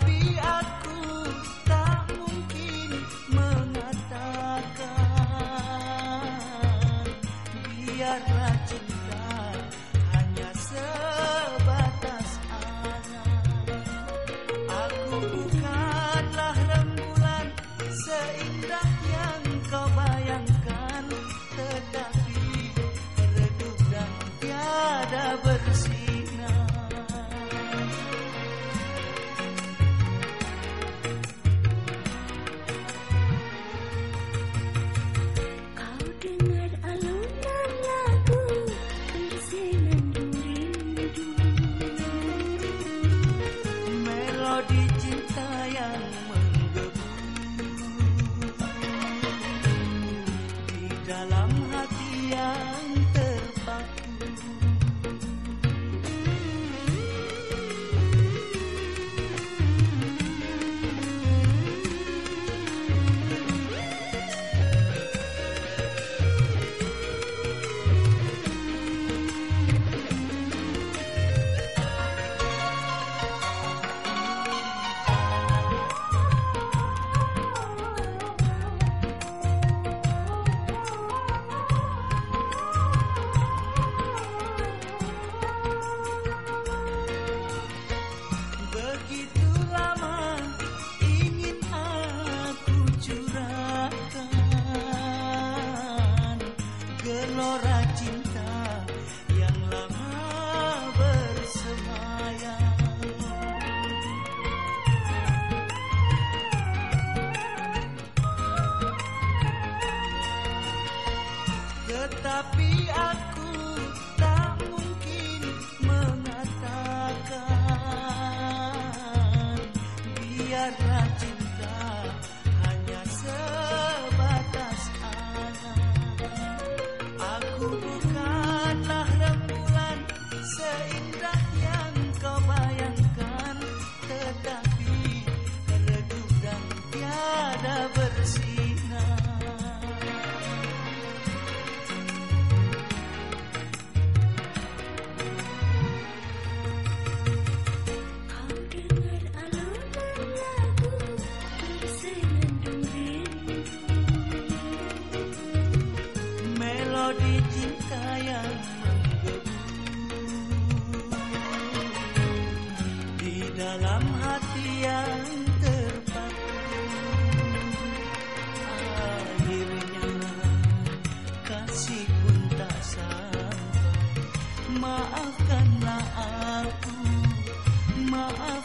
happy. body cinta gelora cinta yang lama bersemayam. Tetapi aku maafkanlah aku maaf